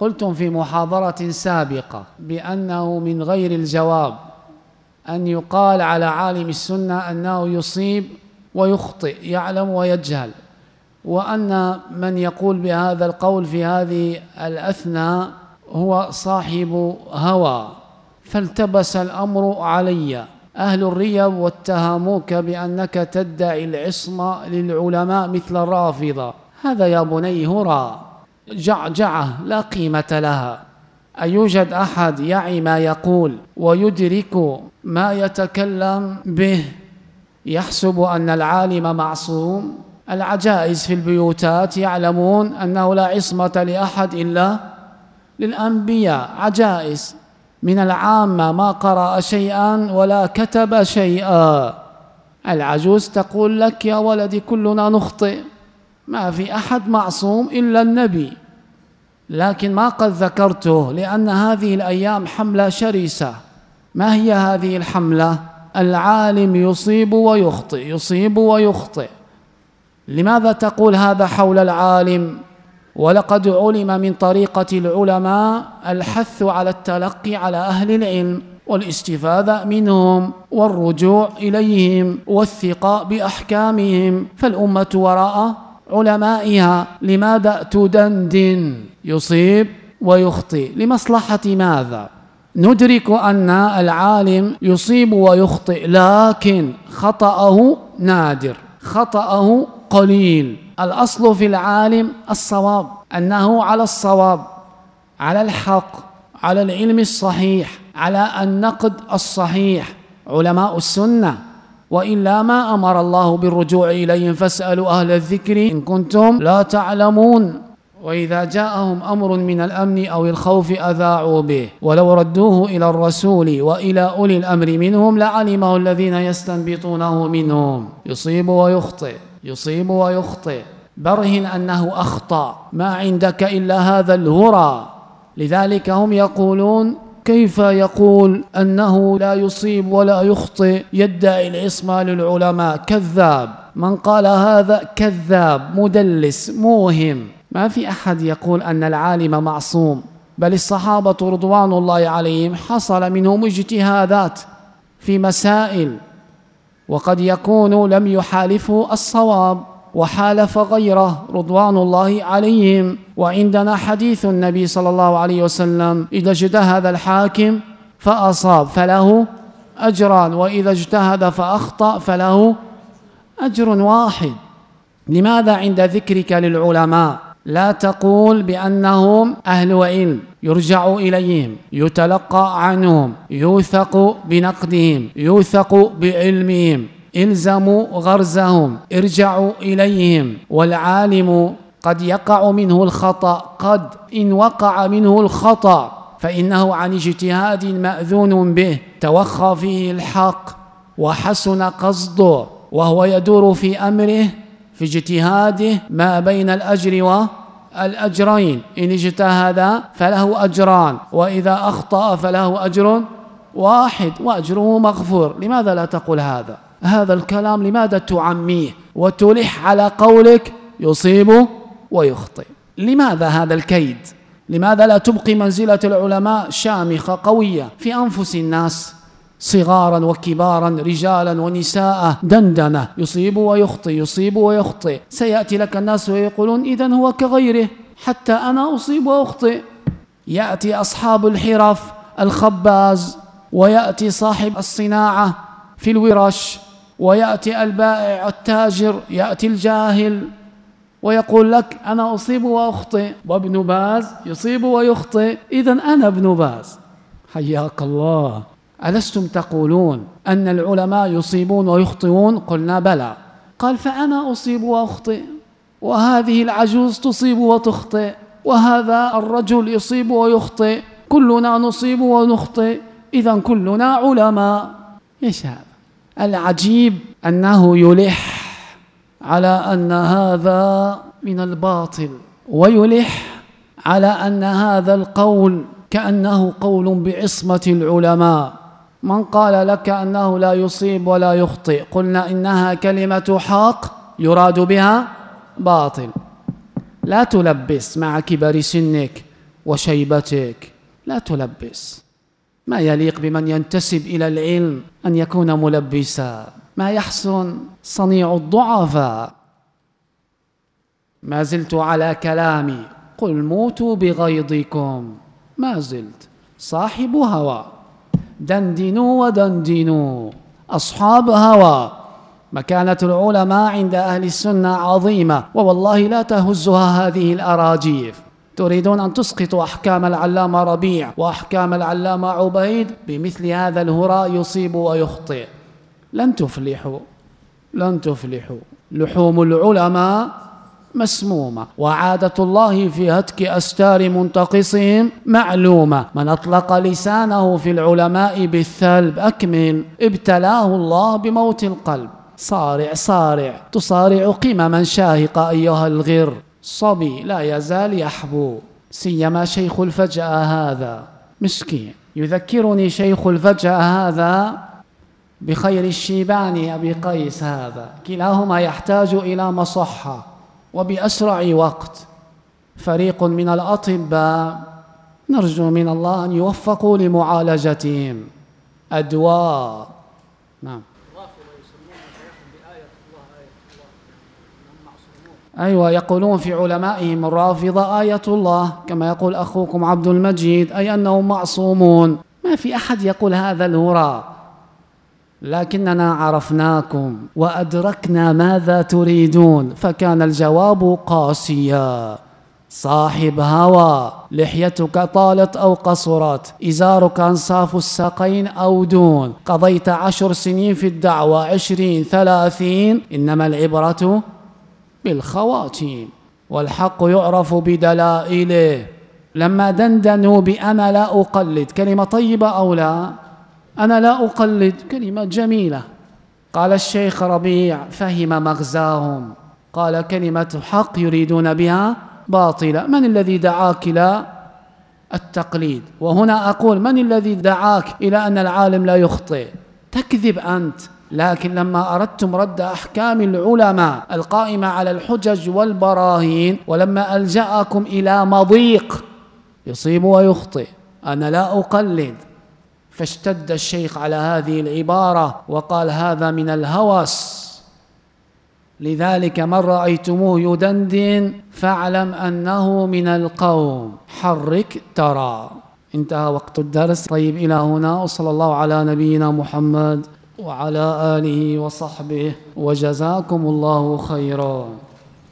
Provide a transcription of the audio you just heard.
قلتم في محاضرة سابقة بأنه من غير الجواب أن يقال على عالم السنة أنه يصيب ويخطئ يعلم ويجهل. وأن من يقول بهذا القول في هذه الأثناء هو صاحب هوى. فالتبس الأمر علي. أهل الريب واتهموك بأنك تدعي العصمة للعلماء مثل الرافضة. هذا يا بني هرى. جعجعة لا قيمة لها. أيوجد أحد يعي ما يقول ويدرك ما يتكلم به؟ يحسب أن العالم معصوم. العجائز في البيوتات يعلمون أنه لا عصمة لأحد إلا للأنبياء. عجائز. من العامة ما قرأ شيئا ولا كتب شيئا. العجوز تقول لك يا ولدي كلنا نخطئ. ما في أحد معصوم إلا النبي. لكن ما قد ذكرته لأن هذه الأيام حملة شرسة. ما هي هذه الحملة؟ العالم يصيب ويخطئ يصيب ويخطئ. لماذا تقول هذا حول العالم؟ ولقد علم من طريقة العلماء الحث على التلقي على أهل العلم والاستفادة منهم والرجوع إليهم والثقة بأحكامهم. فالأمة وراء علمائها لماذا تدندن يصيب ويخطئ؟ لمصلحة ماذا؟ ندرك أن العالم يصيب ويخطئ لكن خطأه نادر خطأه قليل. الأصل في العالم الصواب أنه على الصواب على الحق على العلم الصحيح على النقد الصحيح. علماء السنة وإلا ما أمر الله بالرجوع إليهم. فاسألوا أهل الذكر إن كنتم لا تعلمون. وإذا جاءهم أمر من الأمن أو الخوف أذاعوا به. ولو ردوه إلى الرسول وإلى أولي الأمر منهم لعلمه الذين يستنبطونه منهم. يصيب ويخطئ. يصيب ويخطئ. برهن أنه أخطأ. ما عندك إلا هذا الهرى. لذلك هم يقولون كيف يقول أنه لا يصيب ولا يخطئ يدعي العصمة للعلماء كذاب. من قال هذا كذاب مدلس موهم. ما في أحد يقول أن العالم معصوم بل الصحابة رضوان الله عليهم حصل منهم اجتهادات في مسائل وقد يكون لم يحالفه الصواب. وحالف غيره رضوان الله عليهم. وعندنا حديث النبي صلى الله عليه وسلم إذا اجتهد الحاكم فأصاب فله أجران وإذا اجتهد فأخطأ فله أجر واحد. لماذا عند ذكرك للعلماء لا تقول بأنهم أهل علم يرجع إليهم يتلقى عنهم يوثق بنقدهم يوثق بعلمهم. إلزموا غرزهم ارجعوا إليهم. والعالم قد يقع منه الخطأ قد إن وقع منه الخطأ. فإنه عن اجتهاد مأذون به توخى فيه الحق وحسن قصده. وهو يدور في أمره في اجتهاده ما بين الأجر والأجرين إن اجتهد فله أجران وإذا أخطأ فله أجر واحد وأجره مغفور. لماذا لا تقول هذا؟ هذا الكلام لماذا تعميه وتلح على قولك يصيب ويخطئ؟ لماذا هذا الكيد؟ لماذا لا تبقي منزلة العلماء شامخة قوية في أنفس الناس صغارا وكبارا رجالا ونساء دندنة يصيب ويخطئ يصيب ويخطئ. سيأتي لك الناس ويقولون إذا هو كغيره حتى أنا أصيب وأخطئ. يأتي أصحاب الحرف الخباز ويأتي صاحب الصناعة في الورش. ويأتي البائع التاجر يأتي الجاهل ويقول لك أنا أصيب وأخطئ وابن باز يصيب ويخطئ. إذا أنا ابن باز. حياك الله. ألستم تقولون أن العلماء يصيبون ويخطئون؟ قلنا بلى. قال فأنا أصيب وأخطئ وهذه العجوز تصيب وتخطئ وهذا الرجل يصيب ويخطئ كلنا نصيب ونخطئ. إذا كلنا علماء. إيش هذا العجيب أنه يلح على أن هذا من الباطل ويلح على أن هذا القول كأنه قول بعصمة العلماء. من قال لك أنه لا يصيب ولا يخطئ قلنا إنها كلمة حق يراد بها باطل. لا تلبس مع كبر سنك وشيبتك لا تلبس. ما يليق بمن ينتسب إلى العلم أن يكون ملبسا. ما يحسن صنيع الضعفاء ما زلت على كلامي. قل موتوا بغيظكم. ما زلت صاحب هوى. دندنوا ودندنوا. أصحاب هوى. مكانة العلماء عند أهل السنة عظيمة. ووالله لا تهزها هذه الأراجيف. تريدون أن تسقطوا أحكام العلامة ربيع وأحكام العلامة عبيد بمثل هذا الهراء يصيب ويخطئ. لن تفلحوا لن تفلحوا. لحوم العلماء مسمومة وعادة الله في هتك أستار منتقصهم معلومة. من أطلق لسانه في العلماء بالثلب أكمل. ابتلاه الله بموت القلب. صارع صارع. تصارع قمما شاهقة أيها الغر. صبي لا يزال يحبو سيما شيخ الفجأة هذا. مسكين. يذكرني شيخ الفجأة هذا بخير الشيباني أبي قيس هذا. كلاهما يحتاج إلى مصحة وبأسرع وقت. فريق من الأطباء نرجو من الله أن يوفقوا لمعالجتهم. أدواء. نعم. أيوة يقولون في علمائهم الرافضة آية الله كما يقول أخوكم عبد المجيد أي أنهم معصومون. ما في أحد يقول هذا الهراء. لكننا عرفناكم وأدركنا ماذا تريدون فكان الجواب قاسيا. صاحب هوى لحيتك طالت أو قصرت إزارك أنصاف الساقين أو دون. قضيت عشر سنين في الدعوة عشرين ثلاثين. إنما العبرة بالخواتيم والحق يعرف بدلائله. لما دندنوا بأنا لا أقلد كلمة طيبة أو لا؟ أنا لا أقلد كلمة جميلة. قال الشيخ ربيع فهم مغزاهم. قال كلمة حق يريدون بها باطلة. من الذي دعاك إلى التقليد؟ وهنا أقول من الذي دعاك إلى أن العالم لا يخطئ؟ تكذب أنت. لكن لما أردتم رد أحكام العلماء القائمة على الحجج والبراهين ولما ألجأكم إلى مضيق يصيب ويخطئ أنا لا أقلد. فاشتد الشيخ على هذه العبارة وقال هذا من الهوس. لذلك من رأيتموه يدندن فاعلم أنه من القوم. حرك ترى. انتهى وقت الدرس. طيب إلى هنا وصلى الله على نبينا محمد. وعلى آله وصحبه وجزاكم الله خيرا.